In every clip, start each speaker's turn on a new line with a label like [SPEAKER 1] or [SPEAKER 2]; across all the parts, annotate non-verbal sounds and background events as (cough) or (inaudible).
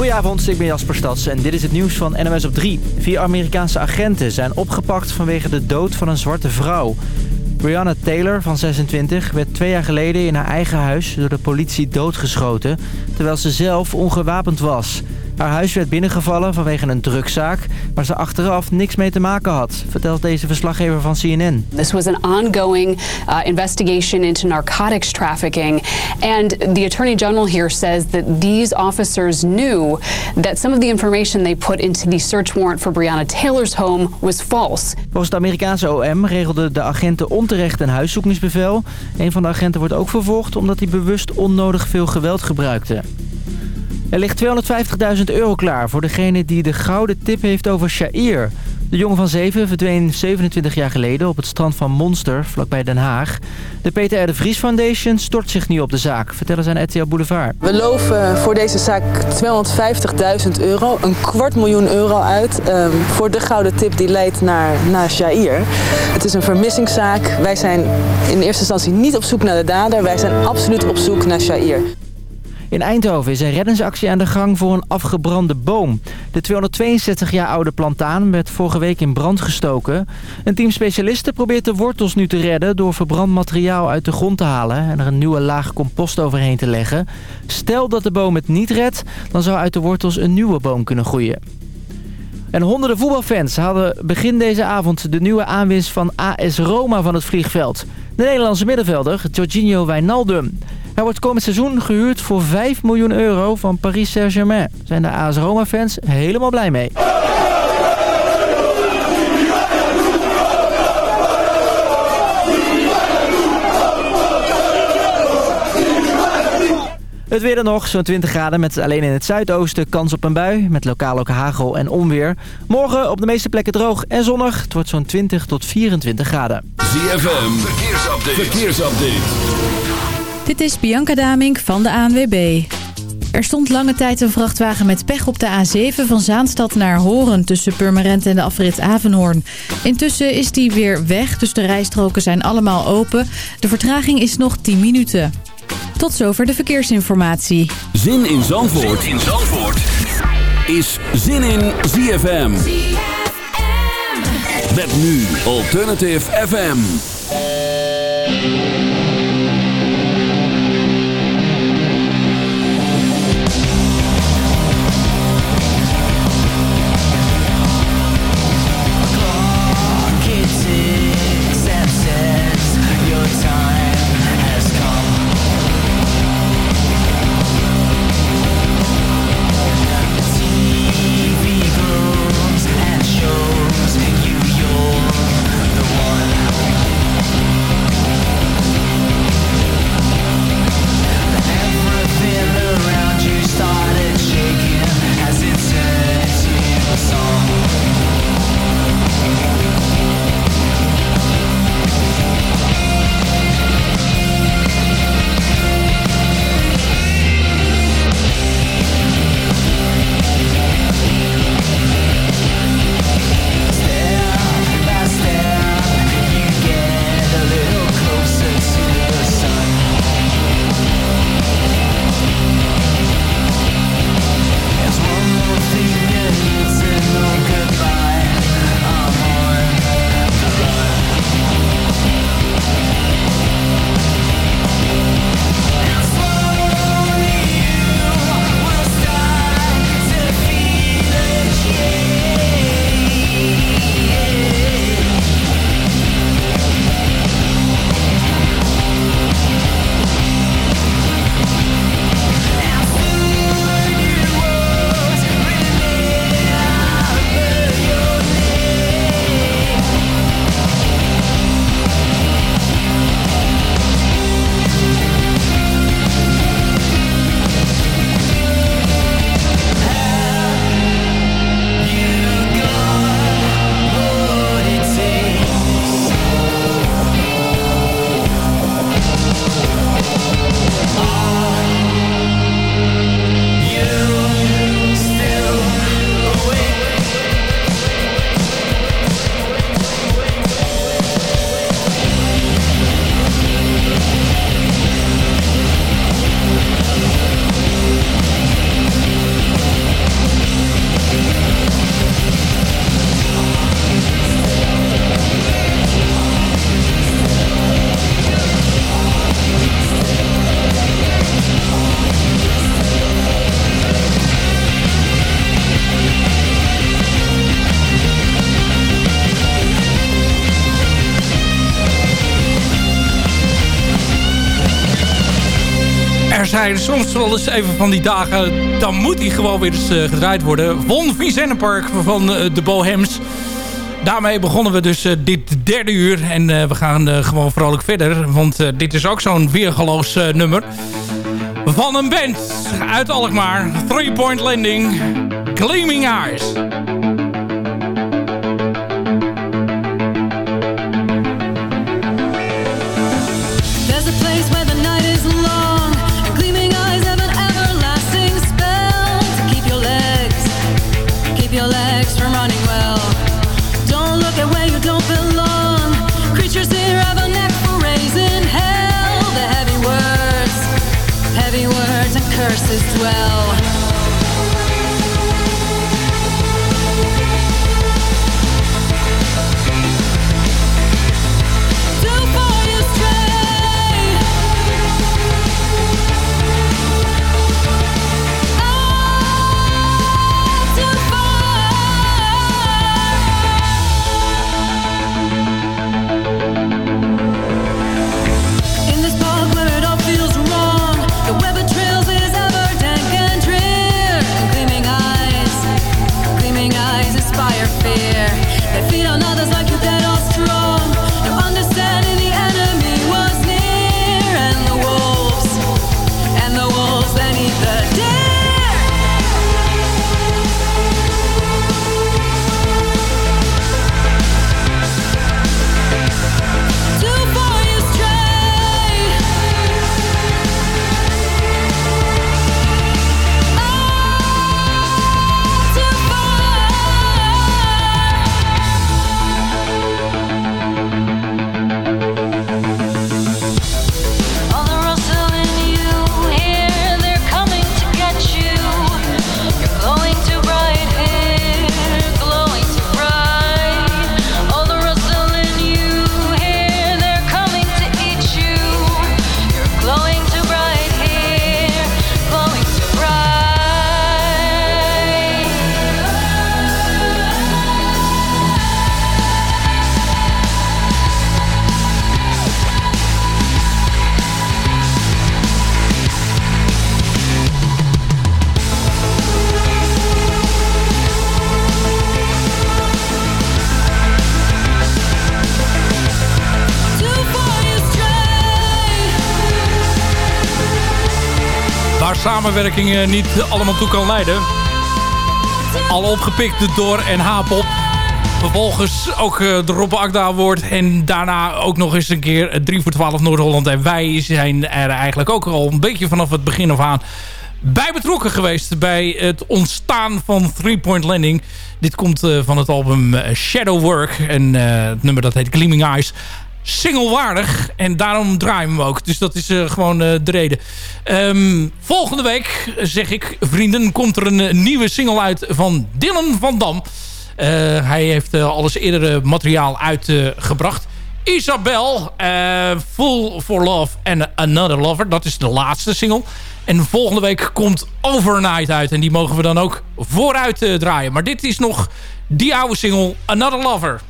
[SPEAKER 1] Goedenavond, ik ben Jasper Stads en dit is het nieuws van NMS op 3. Vier Amerikaanse agenten zijn opgepakt vanwege de dood van een zwarte vrouw. Brianna Taylor van 26 werd twee jaar geleden in haar eigen huis door de politie doodgeschoten... terwijl ze zelf ongewapend was. Haar huis werd binnengevallen vanwege een drugzaak... waar ze achteraf niks mee te maken had, vertelt deze verslaggever van CNN.
[SPEAKER 2] This was an ongoing uh, investigation into narcotics trafficking. And the Attorney General here says that these officers knew that some of the information they put into the search warrant for Breonna Taylor's home was false.
[SPEAKER 1] Volgens het Amerikaanse OM regelden de agenten onterecht een huiszoekingsbevel. Een van de agenten wordt ook vervolgd omdat hij bewust onnodig veel geweld gebruikte. Er ligt 250.000 euro klaar voor degene die de gouden tip heeft over Shair. De jongen van 7 verdween 27 jaar geleden op het strand van Monster, vlakbij Den Haag. De Peter R. de Vries Foundation stort zich nu op de zaak, vertellen ze aan RTL Boulevard.
[SPEAKER 3] We loven voor deze zaak 250.000 euro, een kwart miljoen euro uit... Um, voor de gouden tip die leidt naar, naar Shair. Het is een vermissingszaak. Wij zijn in eerste instantie niet op zoek naar de dader. Wij zijn absoluut op zoek naar Shair.
[SPEAKER 1] In Eindhoven is een reddingsactie aan de gang voor een afgebrande boom. De 262 jaar oude plantaan werd vorige week in brand gestoken. Een team specialisten probeert de wortels nu te redden... door verbrand materiaal uit de grond te halen... en er een nieuwe laag compost overheen te leggen. Stel dat de boom het niet redt... dan zou uit de wortels een nieuwe boom kunnen groeien. En honderden voetbalfans hadden begin deze avond de nieuwe aanwinst van AS Roma van het vliegveld. De Nederlandse middenvelder, Jorginho Wijnaldum. Hij wordt komend seizoen gehuurd voor 5 miljoen euro van Paris Saint-Germain. Zijn de AS Roma-fans helemaal blij mee. Het weer dan nog, zo'n 20 graden met alleen in het zuidoosten kans op een bui. Met lokaal ook hagel en onweer. Morgen op de meeste plekken droog en zonnig. Het wordt zo'n 20 tot 24 graden.
[SPEAKER 4] ZFM, verkeersupdate. verkeersupdate.
[SPEAKER 5] Dit is Bianca Damink van de ANWB. Er stond lange tijd een vrachtwagen met pech op de A7 van Zaanstad naar Horen... tussen Purmerend en de afrit Avenhoorn. Intussen is die weer weg, dus de rijstroken zijn allemaal open. De vertraging is nog 10 minuten. Tot zover de verkeersinformatie.
[SPEAKER 4] Zin in Zandvoort, zin in Zandvoort. is Zin in ZFM. ZFM. Met nu Alternative FM.
[SPEAKER 6] Zijn soms wel eens even van die dagen... dan moet hij gewoon weer eens gedraaid worden. Von Park van de Bohems. Daarmee begonnen we dus dit derde uur. En we gaan gewoon vrolijk verder. Want dit is ook zo'n weergeloos nummer. Van een band uit Alkmaar. Three Point Landing. Gleaming Eyes.
[SPEAKER 7] well.
[SPEAKER 6] Samenwerking niet allemaal toe kan leiden. Al opgepikt door en pop Vervolgens ook eh, de Rob Akda Award. En daarna ook nog eens een keer 3 voor 12 Noord-Holland. En wij zijn er eigenlijk ook al een beetje vanaf het begin af aan bij betrokken geweest. Bij het ontstaan van Three Point Landing. Dit komt eh, van het album eh, Shadow Work. En het nummer dat heet Gleaming Eyes singlewaardig. En daarom draaien we ook. Dus dat is uh, gewoon uh, de reden. Um, volgende week, zeg ik, vrienden, komt er een, nieuwe single uit van Dylan van Dam. Hij heeft alles eerdere materiaal uitgebracht. Isabel, Full for Love and Another Lover. Dat is de laatste single. En volgende week komt Overnight uit. En die mogen we dan ook vooruit draaien. Maar dit is nog die oude single, Another Lover.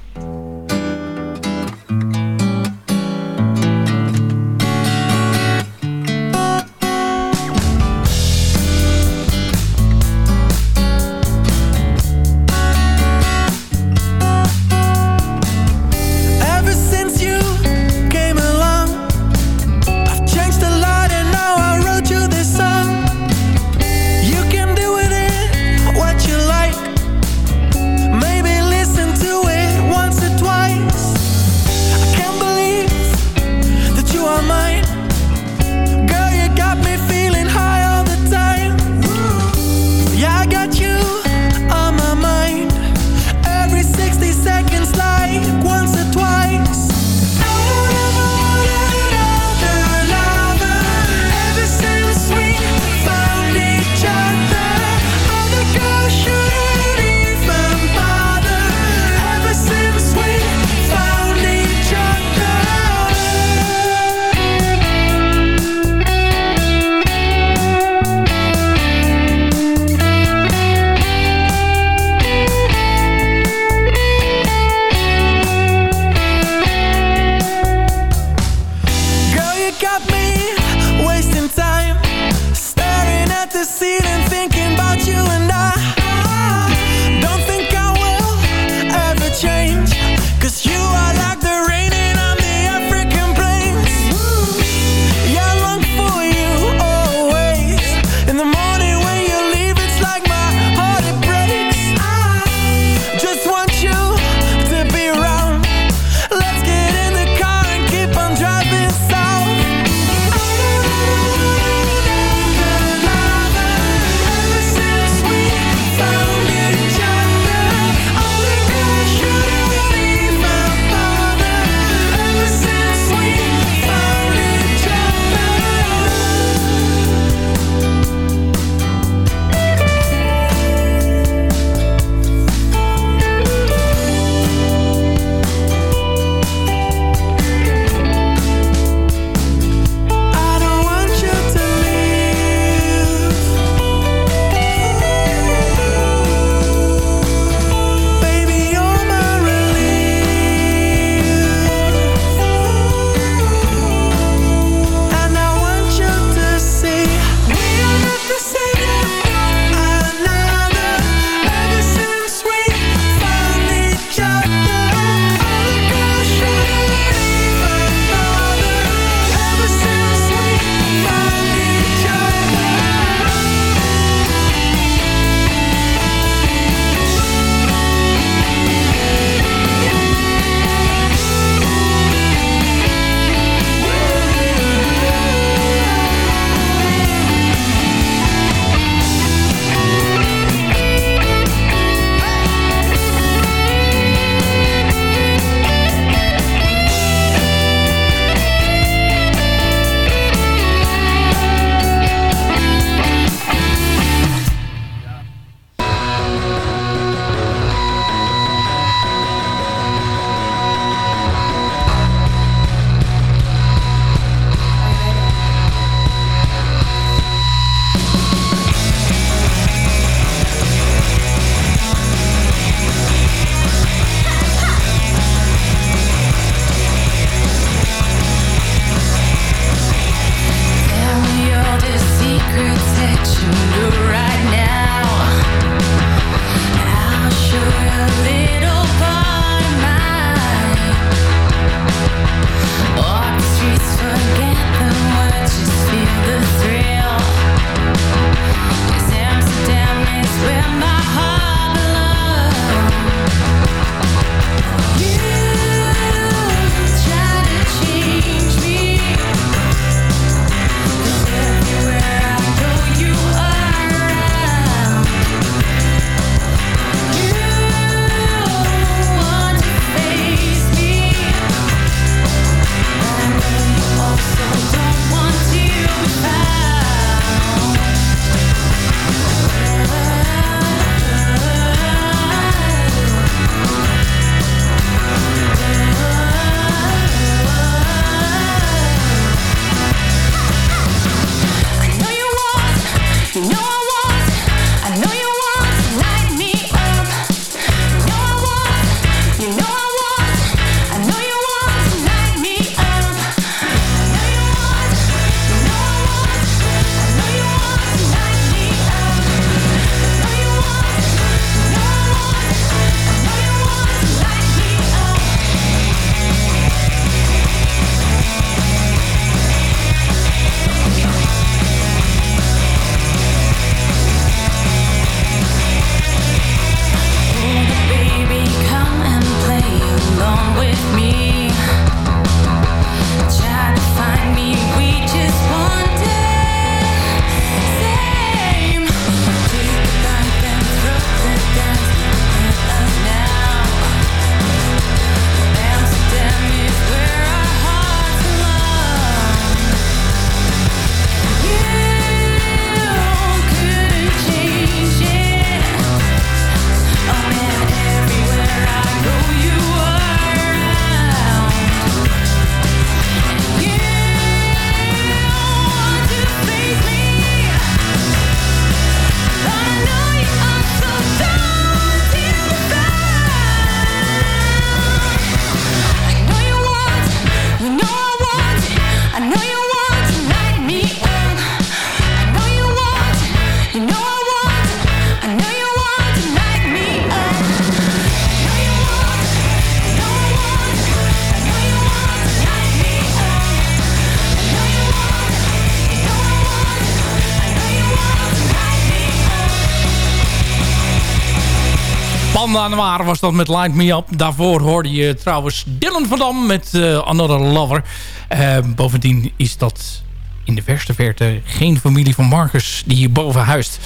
[SPEAKER 6] Was dat met Light Me Up. Daarvoor hoorde je trouwens Dylan van Dam met uh, Another Lover. Uh, bovendien is dat in de verste verte geen familie van Marcus die hier boven huist.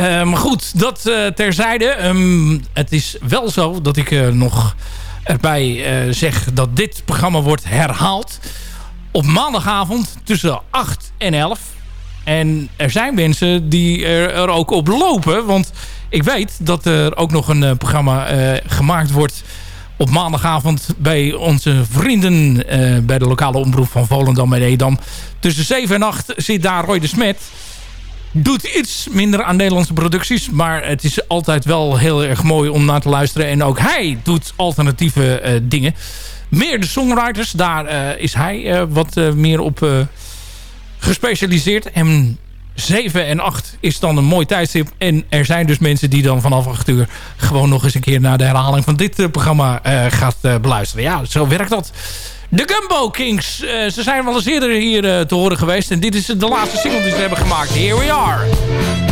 [SPEAKER 6] Maar goed, dat terzijde. Um, het is wel zo dat ik nog erbij zeg dat dit programma wordt herhaald. Op maandagavond tussen 8 en 11. En er zijn mensen die er ook op lopen. Want ik weet dat er ook nog een uh, programma uh, gemaakt wordt op maandagavond bij onze vrienden uh, bij de lokale omroep van Volendam en Edam. Tussen 7 en 8 zit daar Roy de Smet. Doet iets minder aan Nederlandse producties. Maar het is altijd wel heel erg mooi om naar te luisteren. En ook hij doet alternatieve dingen. Meer de songwriters. Daar is hij wat meer op gespecialiseerd. En 7 en 8 is dan een mooi tijdstip. En er zijn dus mensen die dan vanaf 8 uur... gewoon nog eens een keer naar de herhaling van dit uh, programma uh, gaat uh, beluisteren. Ja, zo werkt dat. De Gumbo Kings. ze zijn wel eens eerder hier te horen geweest. En dit is de laatste single die ze hebben gemaakt. Here we are.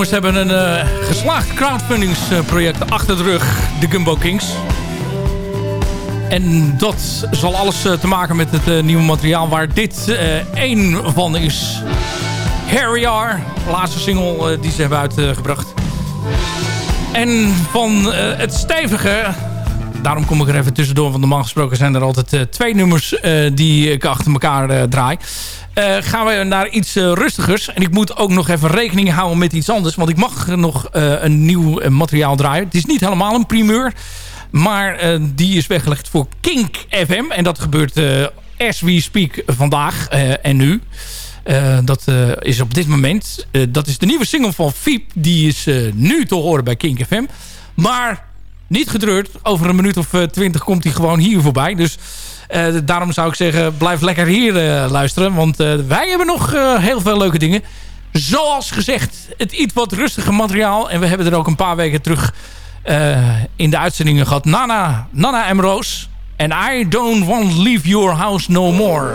[SPEAKER 6] Jongens hebben een uh, geslaagd crowdfundingsproject achter de rug. De Gumbo Kings. En dat zal alles uh, te maken met het uh, nieuwe materiaal waar dit één van is. Harry R. Laatste single die ze hebben uitgebracht. En van het stevige... Daarom kom ik er even tussendoor. Want normaal gesproken zijn er altijd twee nummers die ik achter elkaar draai. Uh, gaan we naar iets uh, rustigers. En ik moet ook nog even rekening houden met iets anders. Want ik mag nog uh, een nieuw materiaal draaien. Het is niet helemaal een primeur. Maar die is weggelegd voor Kink FM. En dat gebeurt as we speak vandaag en nu. dat is op dit moment. dat is de nieuwe single van Fiep. Die is nu te horen bij Kink FM. Maar niet gedreurd. Over een minuut of twintig komt hij gewoon hier voorbij. Dus daarom zou ik zeggen, blijf lekker hier uh, luisteren. Want uh, wij hebben nog heel veel leuke dingen. Zoals gezegd, het iets wat rustige materiaal. En we hebben er ook een paar weken terug
[SPEAKER 8] in de uitzendingen gehad. Nana, Nana en. En I don't want to leave your house no more.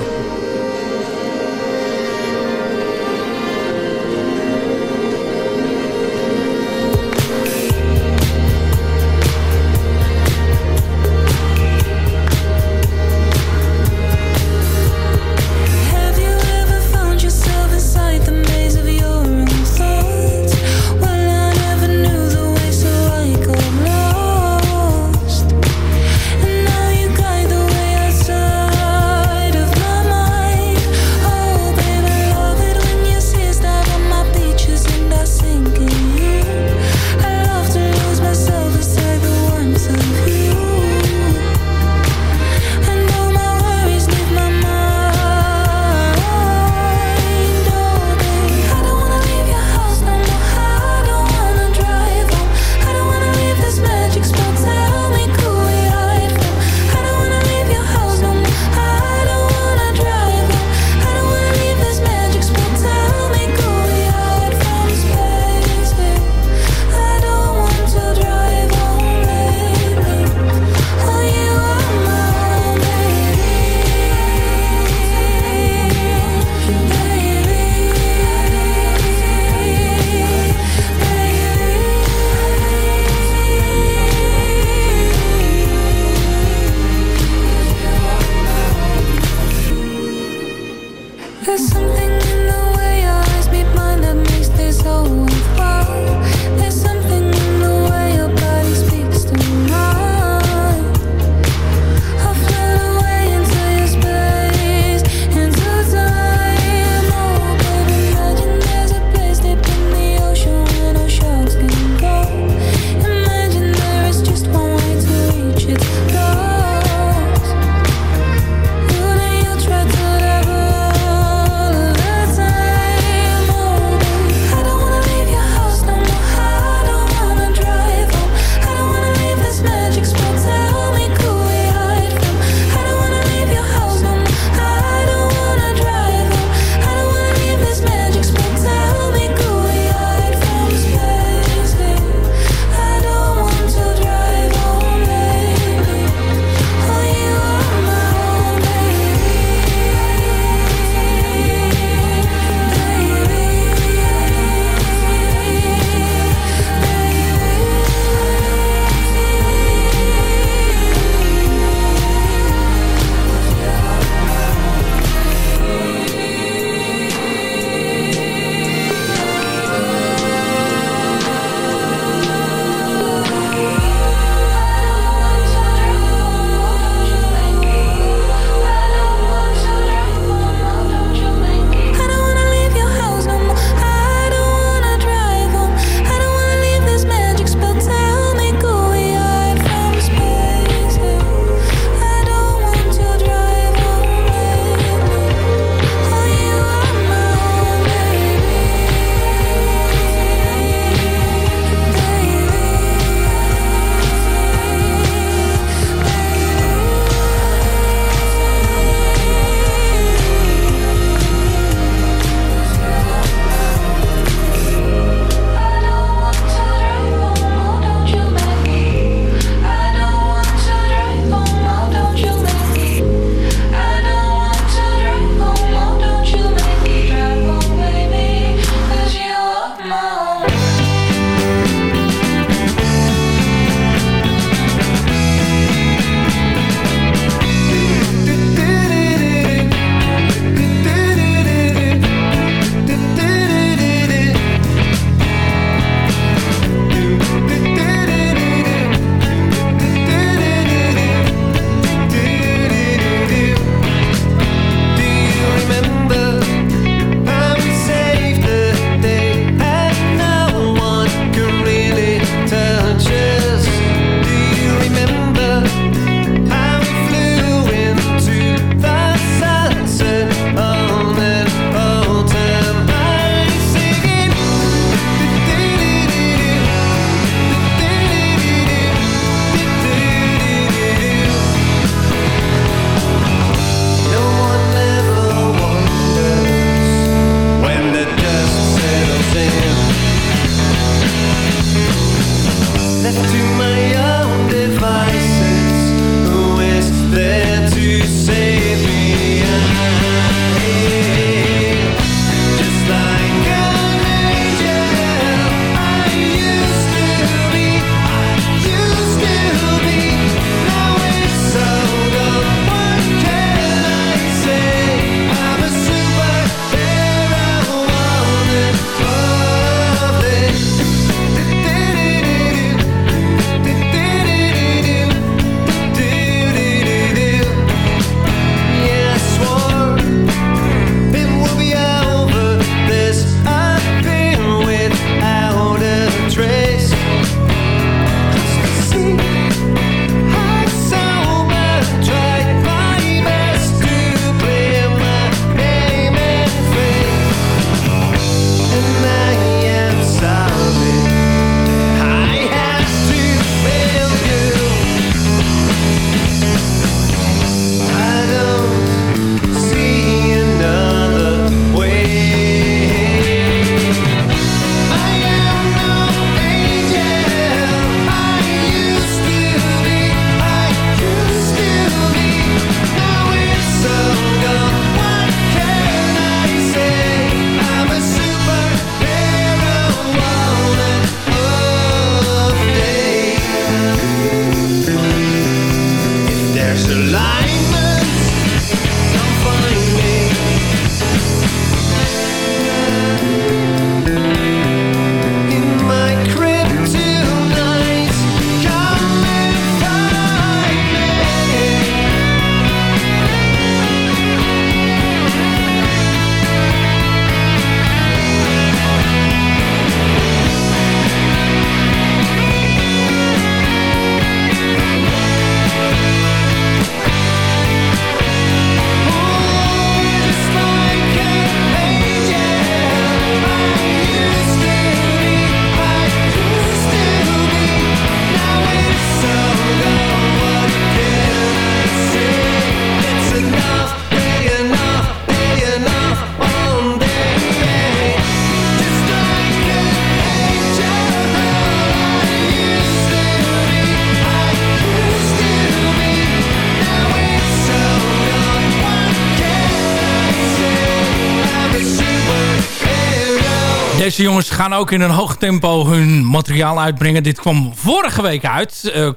[SPEAKER 6] Deze jongens gaan ook in een hoog tempo hun materiaal uitbrengen. Dit kwam vorige week uit. Uh,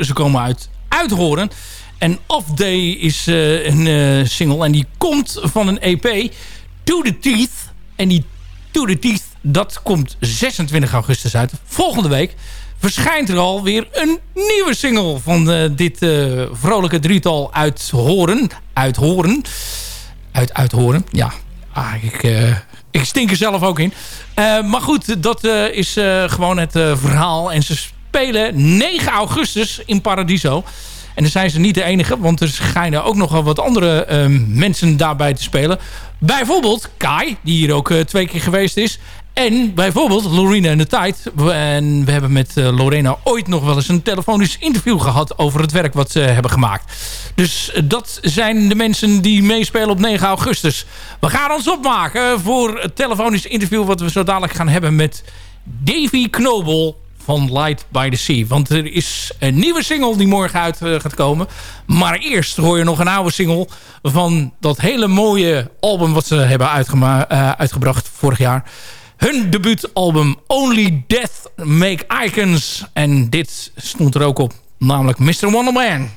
[SPEAKER 6] ze komen uit Uithoren. En Off Day is uh, een uh, single en die komt van een EP. To the Teeth. En die To the Teeth, dat komt 26 augustus uit. Volgende week verschijnt er alweer een nieuwe single van dit vrolijke drietal uit Horen. Uit. Uit Uithoren, ja. Ah, ik ik stink er zelf ook in. Uh, maar goed, dat uh, is uh, gewoon het verhaal. En ze spelen 9 augustus in Paradiso. En dan zijn ze niet de enige, want er schijnen ook nog wel wat andere mensen daarbij te spelen. Bijvoorbeeld Kai, die hier ook twee keer geweest is. En bijvoorbeeld Lorena en de Tijd. En we hebben met uh, Lorena ooit nog wel eens een telefonisch interview gehad... over het werk wat ze hebben gemaakt. Dus eh, dat zijn de mensen die meespelen op 9 augustus. We gaan ons opmaken voor het telefonisch interview... wat we zo dadelijk gaan hebben met Davy Knobel van Light by the Sea. Want er is een nieuwe single die morgen uit uh, gaat komen. Maar eerst hoor je nog een oude single van dat hele mooie album... wat ze hebben uitgebracht vorig jaar... Hun debuutalbum Only Death Make Icons. En dit stond er ook op, namelijk Mr. Wonderman.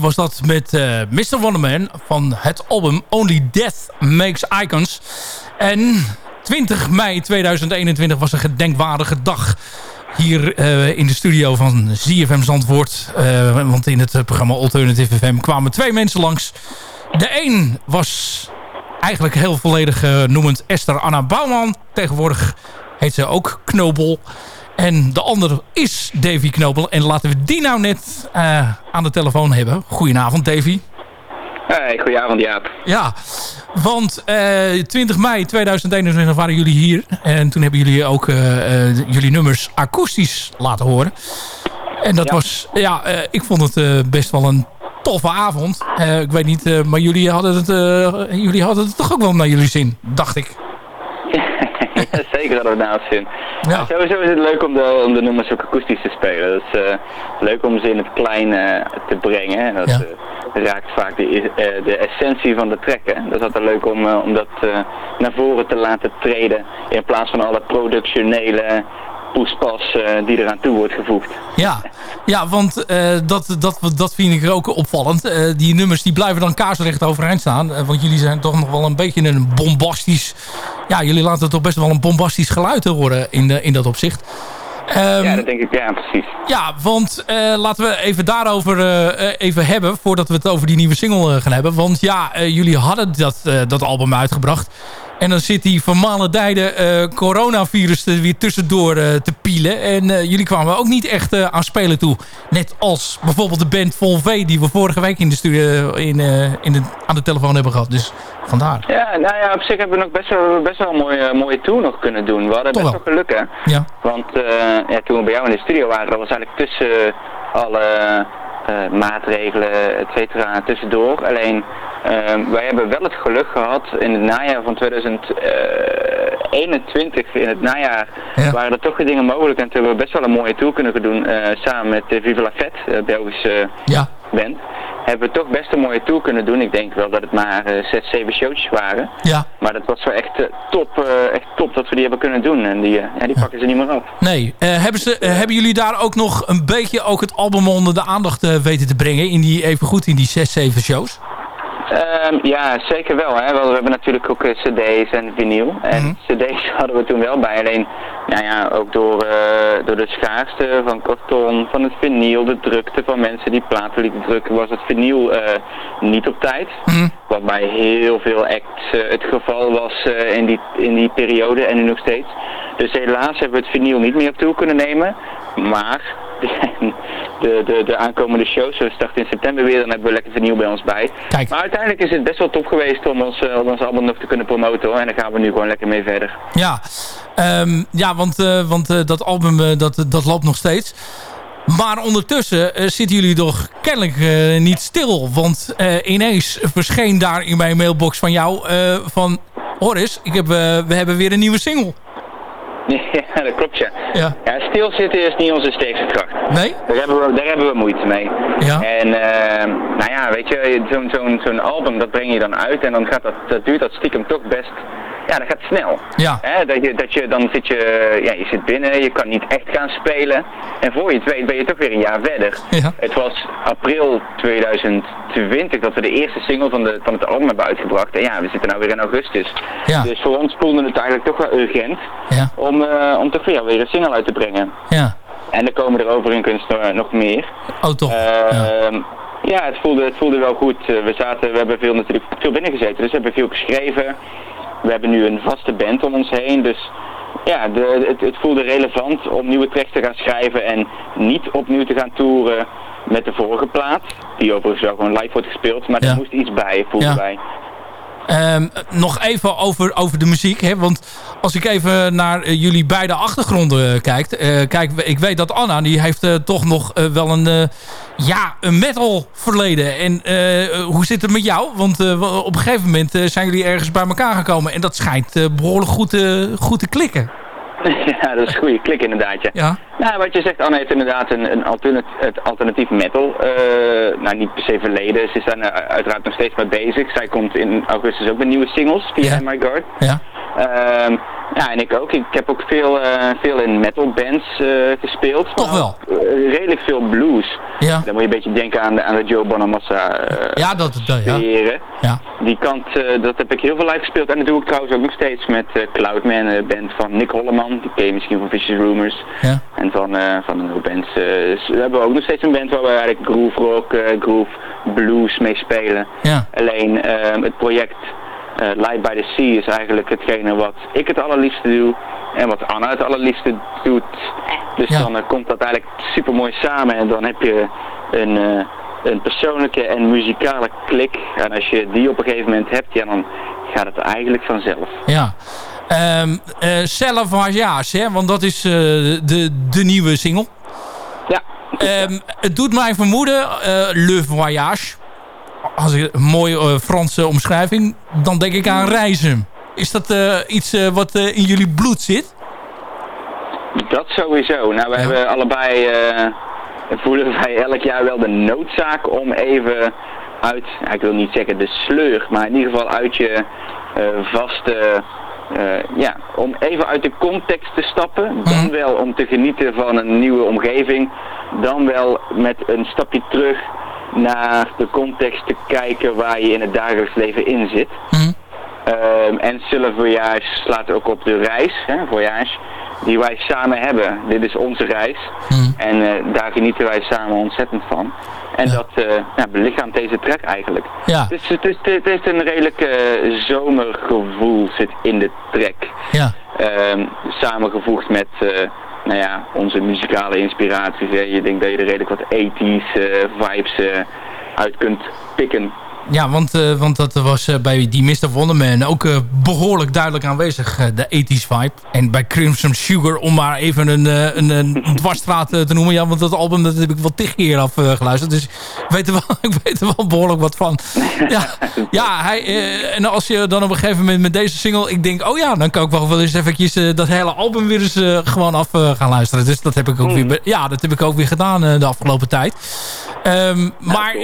[SPEAKER 6] Was dat met uh, Mr. Wonderman van het album Only Death Makes Icons. En 20 mei 2021 was een gedenkwaardige dag hier uh, in de studio van ZFM Zandvoort. Uh, want in het programma Alternative FM kwamen twee mensen langs. De een was eigenlijk heel volledig noemend Esther Anna Bouwman. Tegenwoordig heet ze ook Knobel. En de andere is Davy Knobel. En laten we die nou net uh, aan de telefoon hebben. Goedenavond Davy.
[SPEAKER 9] Hey, goedenavond Jaap.
[SPEAKER 6] Ja, want uh, 20 mei 2021 waren jullie hier. En toen hebben jullie ook uh, jullie nummers akoestisch laten horen. En dat ja. was, ja, ik vond het best wel een toffe avond. ik weet niet, maar jullie hadden, het, jullie hadden het toch ook wel naar jullie zin, dacht ik. (laughs)
[SPEAKER 9] Zeker hadden we naast zin. Ja. Sowieso is het leuk om de, om de nummers ook akoestisch te spelen. Het is uh, leuk om ze in het klein uh, te brengen. Dat ja. uh, raakt vaak de, de essentie van de trekken. Dat is altijd leuk om, om dat naar voren te laten treden. In plaats van alle productionele poespas uh, die eraan toe wordt gevoegd.
[SPEAKER 6] Ja, ja want uh, dat, dat, dat vind ik ook opvallend. Uh, die nummers die blijven dan kaarsrecht overeind staan. want jullie zijn toch nog wel een beetje een bombastisch... Ja, jullie laten toch best wel een bombastisch geluid horen in, in dat opzicht.
[SPEAKER 9] Um, ja, dat denk ik, ja, precies.
[SPEAKER 6] Ja, want laten we even daarover even hebben... voordat we het over die nieuwe single gaan hebben. Want ja, jullie hadden dat, dat album uitgebracht... En dan zit die vermalendijde uh, coronavirus er weer tussendoor uh, te pielen. En uh, jullie kwamen ook niet echt aan spelen toe. Net als bijvoorbeeld de band Vol V die we vorige week in de studio in, in de, aan de telefoon hebben gehad. Dus vandaar.
[SPEAKER 9] Ja, nou ja, op zich hebben we nog best wel, best wel een mooie, mooie tour nog kunnen doen. We hadden Toch best wel geluk hè.
[SPEAKER 6] Ja.
[SPEAKER 9] Want ja, toen we bij jou in de studio waren, dat was eigenlijk tussen alle... Uh, maatregelen, et cetera, tussendoor. Alleen uh, wij hebben wel het geluk gehad in het najaar van 2021, in het najaar, ja. waren er toch dingen mogelijk. En toen hebben we best wel een mooie tour kunnen doen uh, samen met Vive la Fête, Belgische
[SPEAKER 6] ja.
[SPEAKER 9] band. Hebben we toch best een mooie tour kunnen doen. Ik denk wel dat het maar zes, zeven showtjes waren.
[SPEAKER 6] Ja.
[SPEAKER 9] Maar dat was wel echt top, echt top dat we die hebben kunnen doen. En die, ja, die pakken ze niet meer op.
[SPEAKER 6] Nee. hebben, ze, hebben jullie daar ook nog een beetje ook het album onder de aandacht weten te brengen? In die, even goed in die zes, zeven shows?
[SPEAKER 9] Um, ja, zeker wel. Hè. We hebben natuurlijk ook uh, cd's en vinyl. En mm -hmm. cd's (laughs) hadden we toen wel bij. Alleen, nou ja, ook door, uh, door de schaarste van karton, van het vinyl, de drukte van mensen die platen lieten drukken, was het vinyl uh, niet op tijd.
[SPEAKER 6] Mm -hmm.
[SPEAKER 9] Wat bij heel veel acts het geval was in, die, in die periode en nu nog steeds. Dus helaas hebben we het vinyl niet meer op toe kunnen nemen. Maar (laughs) de, de, de aankomende shows, we starten in september weer, dan hebben we lekker vernieuw bij ons bij.
[SPEAKER 6] Kijk.
[SPEAKER 9] Maar uiteindelijk is het best wel top geweest om ons, uh, om ons album nog te kunnen promoten hoor. En daar gaan we nu gewoon lekker mee verder.
[SPEAKER 6] Ja, um, ja want, uh, want uh, dat album dat, dat loopt nog steeds. Maar ondertussen zitten jullie toch kennelijk niet stil. Want ineens verscheen daar in mijn mailbox van jou van... Horis, ik heb, we hebben weer een nieuwe single. (laughs)
[SPEAKER 9] Ja, dat klopt ja.
[SPEAKER 6] ja.
[SPEAKER 9] ja. stilzitten is niet onze sterkste kracht.
[SPEAKER 6] Nee?
[SPEAKER 9] Daar hebben we, daar hebben we moeite mee.
[SPEAKER 6] Ja.
[SPEAKER 9] En uh, nou ja, weet je, zo'n zo'n zo'n album, dat breng je dan uit en dan gaat dat, dat duurt dat stiekem toch best ja, dat gaat snel.
[SPEAKER 6] Ja.
[SPEAKER 9] Hè, dat je, dat je, dan zit je, ja, je zit binnen, je kan niet echt gaan spelen. En voor je het weet ben je toch weer een jaar verder.
[SPEAKER 6] Ja.
[SPEAKER 9] Het was april 2020 dat we de eerste single van, de, van het album hebben uitgebracht. En ja, we zitten nu weer in augustus.
[SPEAKER 6] Ja.
[SPEAKER 9] Dus voor ons voelde het eigenlijk toch wel urgent
[SPEAKER 6] ja.
[SPEAKER 9] om, uh, om toch weer, weer een single uit te brengen.
[SPEAKER 6] Ja.
[SPEAKER 9] En er komen er over in kunst uh, nog meer.
[SPEAKER 6] Oh toch?
[SPEAKER 9] Uh, ja. ja, het, voelde, het voelde wel goed. we, zaten, we hebben veel, natuurlijk veel binnen gezeten, dus we hebben veel geschreven we hebben nu een vaste band om ons heen. Dus ja, de, het, het, voelde relevant om nieuwe tracks te gaan schrijven en niet opnieuw te gaan toeren met de vorige plaat. Die overigens wel gewoon live wordt gespeeld, maar
[SPEAKER 6] ja.
[SPEAKER 9] er moest iets bij, voelden
[SPEAKER 6] ja.
[SPEAKER 9] wij.
[SPEAKER 6] Um, nog even over, over de muziek. Hè? Want als ik even naar uh, jullie beide achtergronden uh, kijk. Uh, kijk, ik weet dat Anna, die heeft toch nog wel een, ja, een metal verleden. En hoe zit het met jou? Want op een gegeven moment zijn jullie ergens bij elkaar gekomen. En dat schijnt behoorlijk goed, goed te klikken. (laughs)
[SPEAKER 9] Ja, dat is een goede klik inderdaad. Ja.
[SPEAKER 6] ja.
[SPEAKER 9] Nou, wat je zegt, Anne heeft inderdaad een, een alternatief, het alternatief metal. Uh, nou, niet per se verleden. Ze zijn er uiteraard nog steeds mee bezig. Zij komt in augustus ook met nieuwe singles via
[SPEAKER 6] ja.
[SPEAKER 9] My God.
[SPEAKER 6] Ja.
[SPEAKER 9] Um, ja, en ik ook. Ik heb ook veel, uh, veel in metal bands uh, gespeeld.
[SPEAKER 6] Toch wel?
[SPEAKER 9] redelijk veel blues.
[SPEAKER 6] Ja.
[SPEAKER 9] Dan moet je een beetje denken aan de, aan de Joe Bonamassa
[SPEAKER 6] ja, dat, dat ja.
[SPEAKER 9] ja. Die kant, dat heb ik heel veel live gespeeld. En dat doe ik trouwens ook nog steeds met Cloudman, een band van Nick Holleman. Die ken je misschien van Vicious Rumors.
[SPEAKER 6] Ja.
[SPEAKER 9] En van, van een hoop bands. we hebben ook nog steeds een band waar we eigenlijk groove rock, groove blues mee spelen.
[SPEAKER 6] Ja.
[SPEAKER 9] Alleen ehm, het project uh, Light by the Sea is eigenlijk hetgene wat ik het allerliefste doe en wat Anna het allerliefste doet. Dus dan uh, komt dat eigenlijk super mooi samen en dan heb je een, uh, een persoonlijke en muzikale klik. En als je die op een gegeven moment hebt, ja, dan gaat het eigenlijk vanzelf.
[SPEAKER 6] Ja. Um, zelf Voyage, hè? want dat is de, de nieuwe single.
[SPEAKER 9] Ja.
[SPEAKER 6] Um, het doet mij vermoeden, Le Voyage als ik een mooie uh, Franse omschrijving, dan denk ik aan reizen. Is dat uh, iets uh, wat in jullie bloed zit?
[SPEAKER 9] Dat sowieso. Nou, we ja. hebben allebei, voelen wij elk jaar wel de noodzaak om even uit, ik wil niet zeggen de sleur, maar in ieder geval uit je vaste, ja, om even uit de context te stappen. Dan
[SPEAKER 6] Mhm.
[SPEAKER 9] wel om te genieten van een nieuwe omgeving. Dan wel met een stapje terug naar de context te kijken waar je in het dagelijks leven in zit.
[SPEAKER 6] Mm.
[SPEAKER 9] Um, en Sille Voyage slaat ook op de reis, hè, Voyage, die wij samen hebben. Dit is onze reis.
[SPEAKER 6] Mm.
[SPEAKER 9] En uh, daar genieten wij samen ontzettend van. En
[SPEAKER 6] ja.
[SPEAKER 9] dat uh, ja, belichaamt deze track eigenlijk.
[SPEAKER 6] Ja.
[SPEAKER 9] Dus het is, het is een redelijk uh, zomergevoel zit in de track.
[SPEAKER 6] Ja.
[SPEAKER 9] Um, samengevoegd met nou ja, onze muzikale inspiraties. Hè. Je denkt dat je er redelijk wat 80s uh, vibes uh, uit kunt pikken.
[SPEAKER 6] Ja, want, uh, want dat was uh, bij die Mr. Wonderman ook uh, behoorlijk duidelijk aanwezig, de 80s vibe. En bij Crimson Sugar, om maar even een, een, een (laughs) dwarsstraat te noemen. Ja, want dat album dat heb ik wel tig keer afgeluisterd. Dus ik weet, er wel, (laughs) ik weet er wel behoorlijk wat van. Ja, (laughs) ja hij, en als je dan op een gegeven moment met deze single... Ik denk, oh ja, dan kan ik wel wel eens eventjes dat hele album weer eens gewoon af gaan luisteren. Dus dat heb ik ook, mm. weer, ja, dat heb ik ook weer gedaan de afgelopen tijd. Um, maar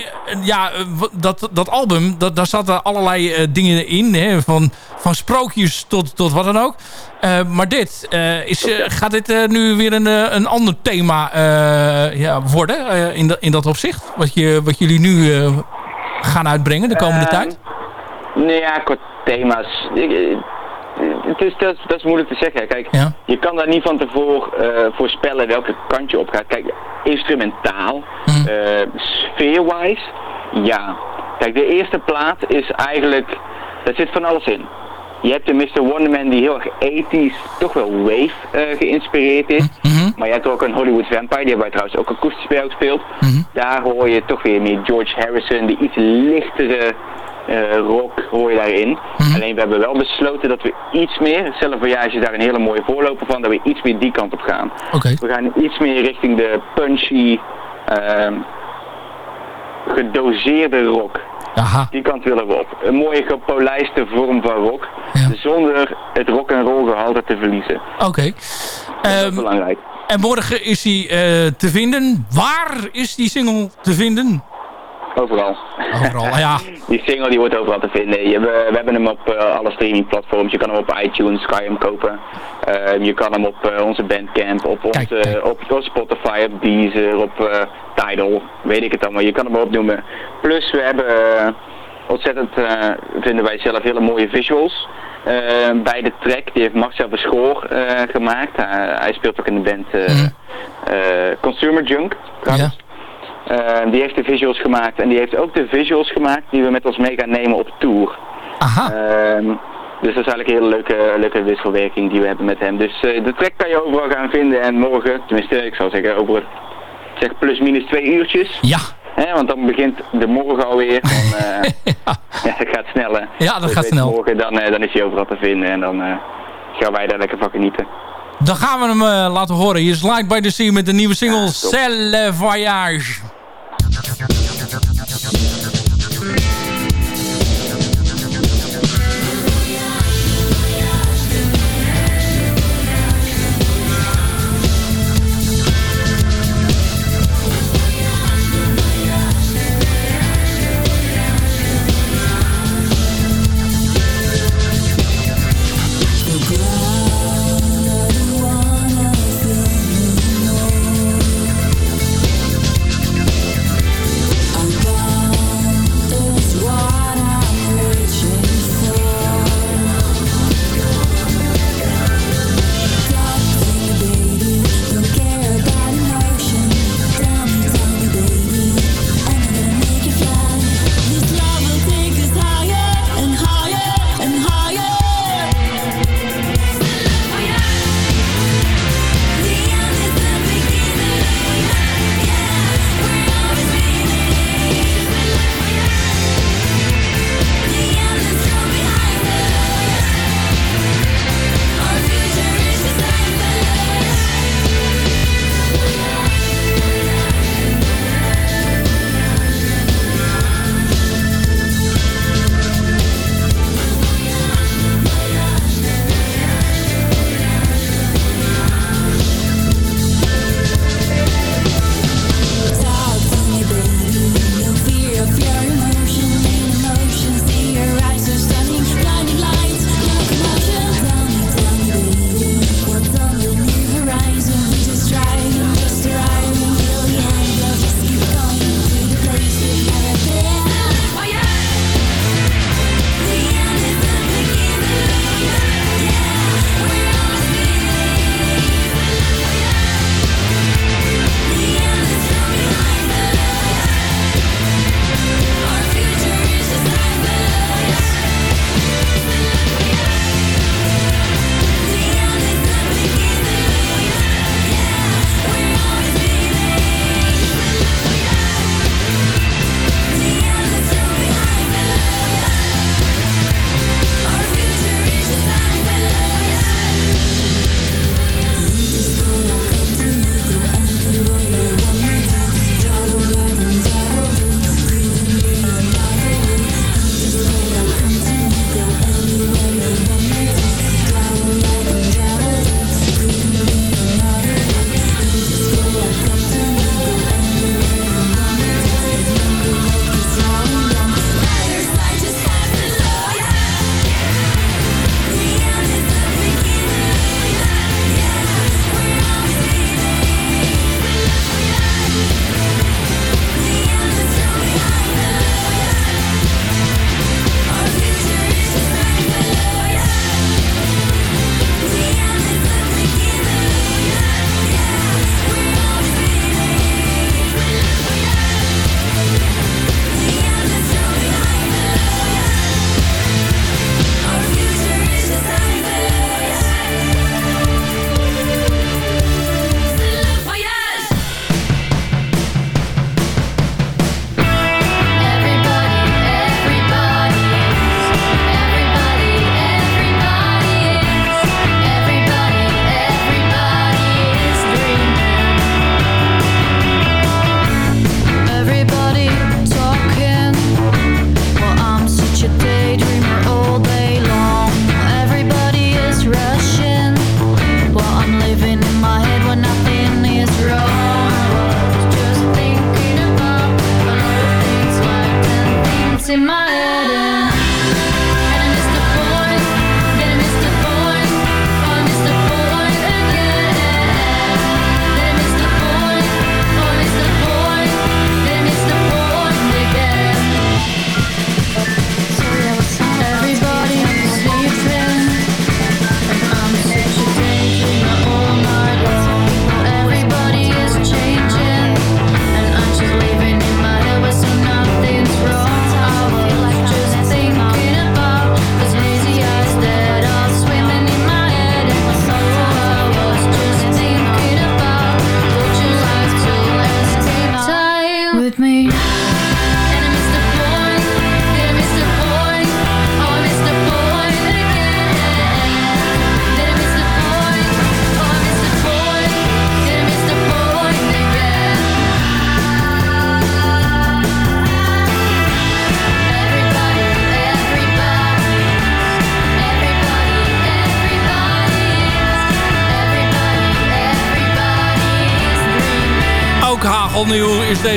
[SPEAKER 6] ja, dat, dat album, dat, daar zaten allerlei uh, dingen in. Hè, van, van sprookjes tot, tot wat dan ook. Uh, maar dit, uh, is, gaat dit nu weer een, een ander thema ja, worden in, de, in dat opzicht? Wat, je, wat jullie nu gaan uitbrengen de komende tijd?
[SPEAKER 9] Nee, ja, kort thema's. Ik, het is, dat, dat, is moeilijk te zeggen. Kijk,
[SPEAKER 6] ja.
[SPEAKER 9] je kan daar niet van tevoren voorspellen welke kant je op gaat. Kijk, instrumentaal,
[SPEAKER 6] mm.
[SPEAKER 9] sfeerwise, ja. Kijk, de eerste plaat is eigenlijk, daar zit van alles in. Je hebt de Mr. Wonderman die heel erg ethisch, toch wel wave uh, geïnspireerd is.
[SPEAKER 6] Mm -hmm.
[SPEAKER 9] Maar je hebt ook een Hollywood Vampire, die hebben wij trouwens ook akoestisch bij gespeeld.
[SPEAKER 6] Mm -hmm.
[SPEAKER 9] Daar hoor je toch weer meer George Harrison, die iets lichtere uh, rock hoor je daarin.
[SPEAKER 6] Mm -hmm.
[SPEAKER 9] Alleen we hebben wel besloten dat we iets meer, zelf Voyage daar een hele mooie voorloper van, dat we iets meer die kant op gaan.
[SPEAKER 6] Okay.
[SPEAKER 9] We gaan iets meer richting de punchy, uh, gedoseerde rock.
[SPEAKER 6] Aha.
[SPEAKER 9] Die kant willen we op. Een mooie gepolijste vorm van rock.
[SPEAKER 6] Ja.
[SPEAKER 9] Zonder het rock en roll gehalte te verliezen.
[SPEAKER 6] Oké. Okay.
[SPEAKER 9] Dat is
[SPEAKER 6] um,
[SPEAKER 9] belangrijk.
[SPEAKER 6] En morgen is hij uh, te vinden. Waar is die single te vinden?
[SPEAKER 9] Overal.
[SPEAKER 6] Overal, ja. (laughs)
[SPEAKER 9] die single die wordt overal te vinden. Je, we, we, hebben hem op uh, alle streamingplatforms. Je kan hem op iTunes, kan je hem kopen. Uh, je kan hem op uh, onze Bandcamp, op, onze,
[SPEAKER 6] kijk.
[SPEAKER 9] op, op Spotify, op Deezer, op Tidal. Weet ik het allemaal. Je kan hem opnoemen. Plus we hebben ontzettend, vinden wij zelf, hele mooie visuals. bij de track, die heeft Marcel Verschoor gemaakt. hij speelt ook in de band
[SPEAKER 6] mm.
[SPEAKER 9] Consumer Junk.
[SPEAKER 6] Ja.
[SPEAKER 9] Uh, die heeft de visuals gemaakt en die heeft ook de visuals gemaakt die we met ons mee gaan nemen op tour.
[SPEAKER 6] Aha.
[SPEAKER 9] Uh, dus dat is eigenlijk een hele leuke, leuke wisselwerking die we hebben met hem. Dus uh, de track kan je overal gaan vinden en morgen, tenminste ik zou zeggen over zeg plus minus twee uurtjes.
[SPEAKER 6] Ja.
[SPEAKER 9] Want dan begint de morgen alweer. Dan, ja. (laughs) ja, dat gaat snel hè.
[SPEAKER 6] Ja, dat
[SPEAKER 9] dus
[SPEAKER 6] gaat snel.
[SPEAKER 9] Morgen dan, dan is hij overal te vinden en dan gaan wij daar lekker van genieten.
[SPEAKER 6] Dan gaan we hem laten horen. Hier is Light by the Sea met de nieuwe single ja, Celle Voyage.
[SPEAKER 7] Thank you.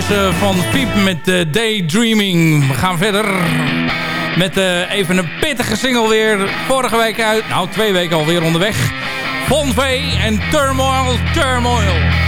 [SPEAKER 7] Van Piep met uh, Daydreaming. We gaan verder met uh, even een pittige single weer. Vorige week uit, nou twee weken alweer onderweg. Von V en Turmoil, Turmoil.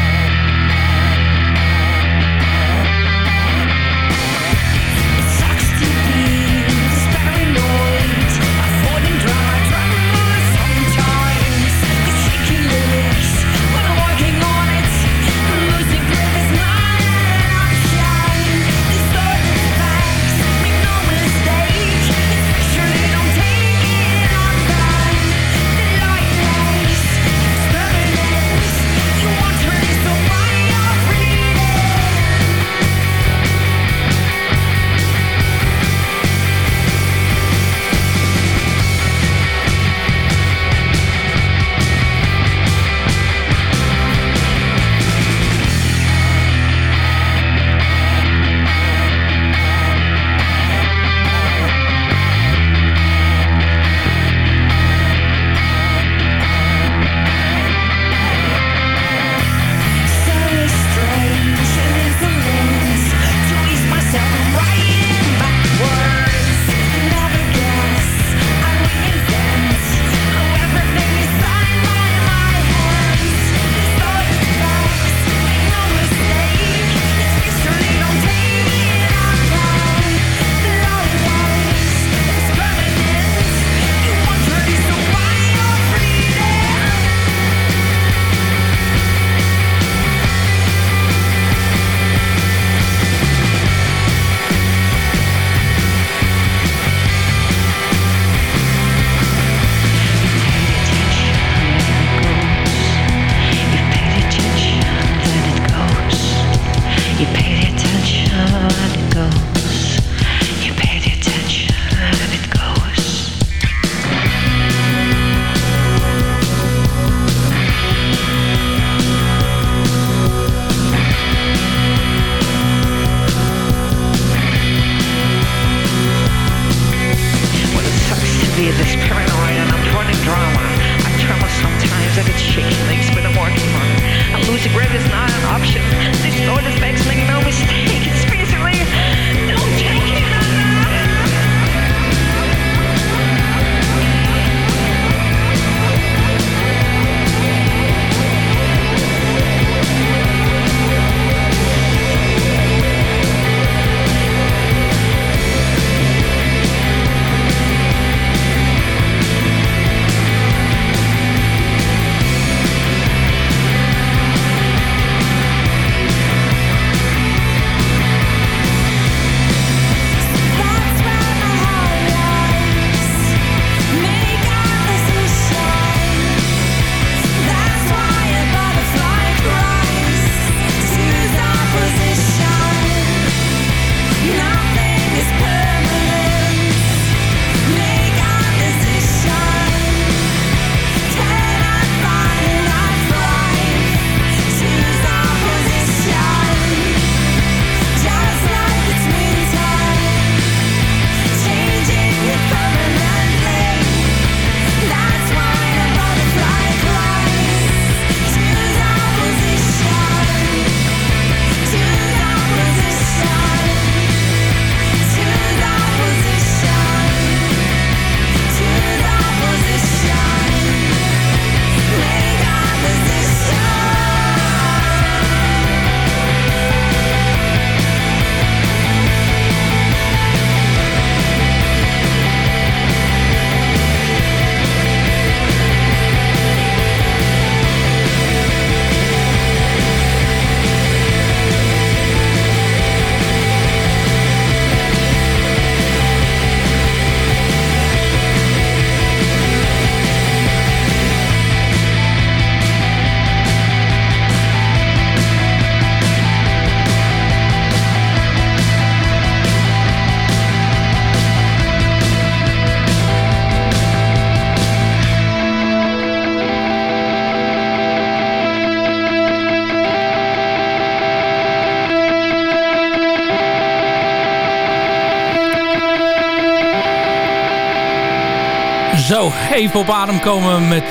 [SPEAKER 6] even op adem komen met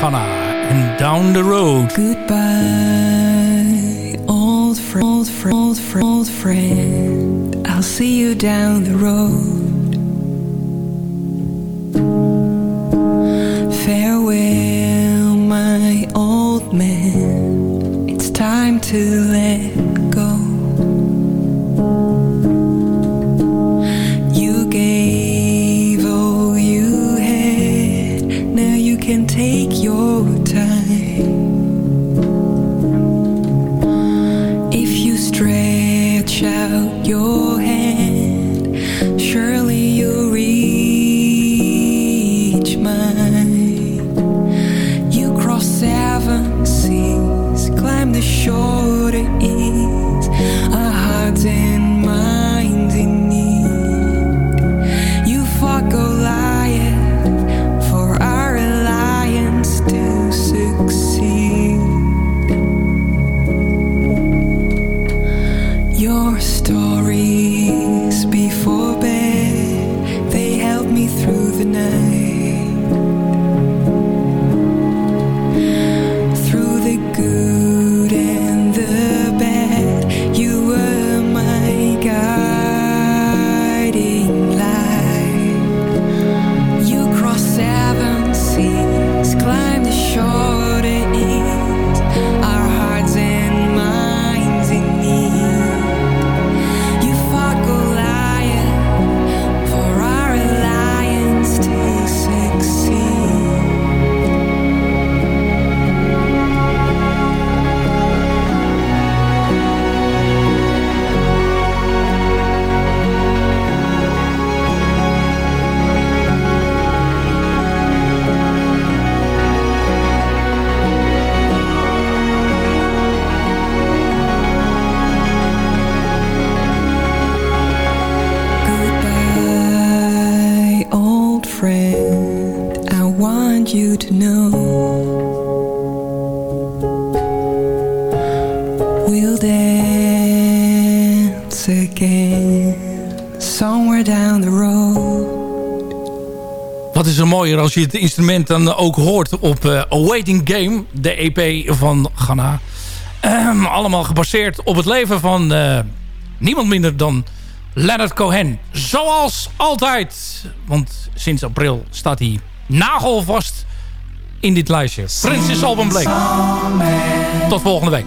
[SPEAKER 6] Ghana en Down the Road.
[SPEAKER 10] Goodbye, old friend, old friend, old friend. I'll see you down the road.
[SPEAKER 11] Je het instrument dan ook hoort op uh, Awaiting Game. De EP van Ghana. Um, allemaal gebaseerd op het leven van uh, niemand minder dan Leonard Cohen. Zoals altijd. Want sinds april staat hij nagelvast in dit lijstje. Princess Album Blake. Tot volgende week.